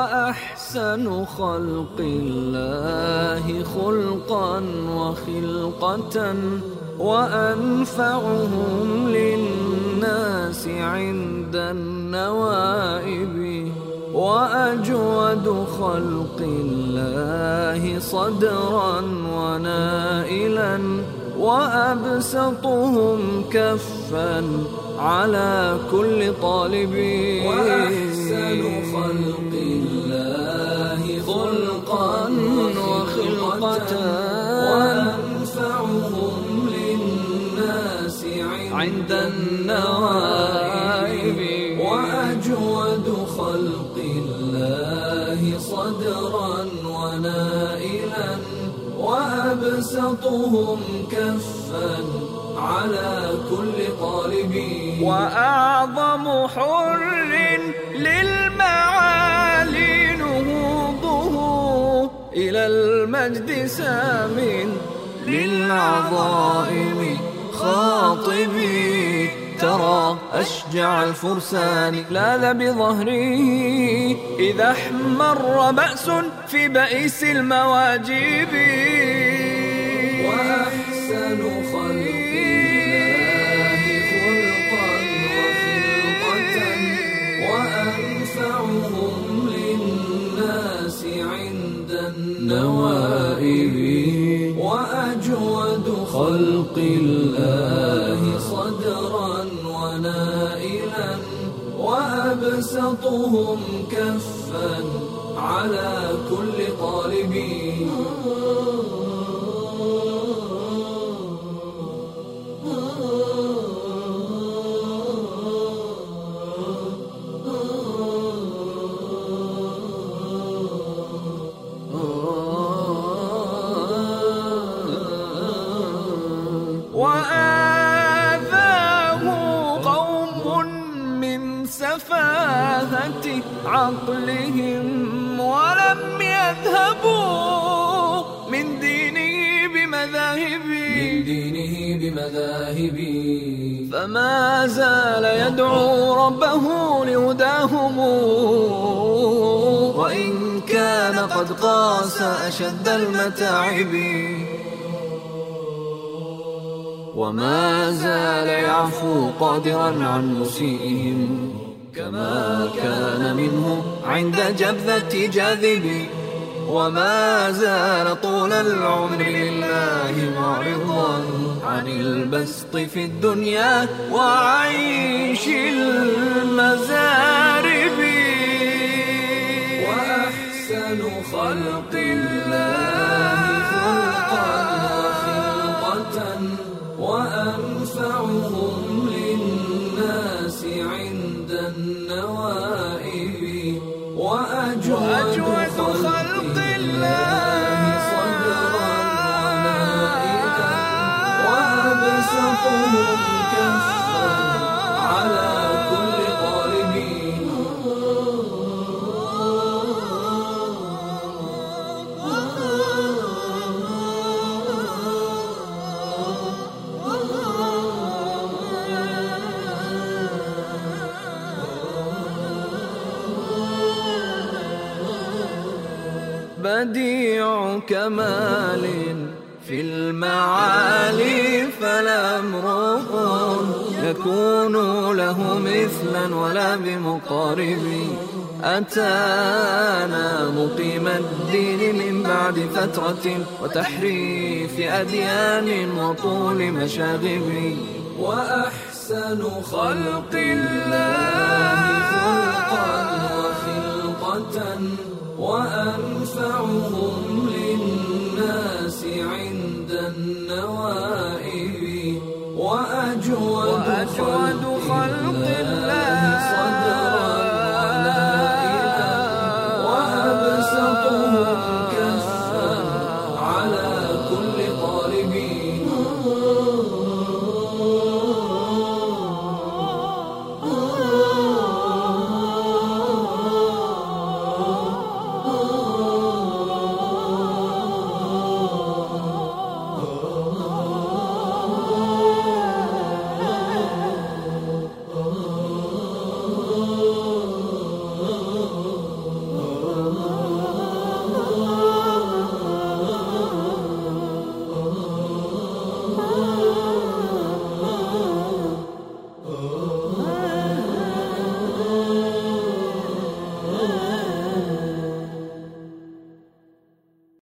وأحسن خلق الله خلقا وخلقة وأنفعهم للناس عند النوائب وأجود خلق الله صدرا ونائلا وأبسطهم كفا على كل طالب. وأحسن وأنفعهم للناس عند النوائب وأجود خلق الله صدرا ونائلا وأبسطهم كفا على كل طالب. وأعظم حر للمعالي المجد سام للعظائم خاطبي. ترى أشجع الفرسان. لا بظهره إذا احمر بأس في بئس المواجب. وأحسن النوائب وأجود خلق الله صدرا ونائلا وأبسطهم كفا على كل طالب وآذاه قوم من سفاهة عقلهم ولم يذهبوا من دينه بمذاهب من دينه بمذاهب فما زال يدعو ربه لهداهم. وإن كان قد قاس أشد المتاعب. وما زال يعفو قادرا عن مسيئهم كما كان منه عند جبذة جاذب. وما زال طول العمر لله معرضا عن البسط في الدنيا وعيش المزارب وأجود, خلق الله. صدرا وأبسطهم كفا على بديع كمال في المعالي فلا امرؤ يكون له مثلا ولا بمقارب. أتانا مقيم الدين من بعد فترة وتحريف أديان وطول مشاغب. وأحسن خلق الله وأجود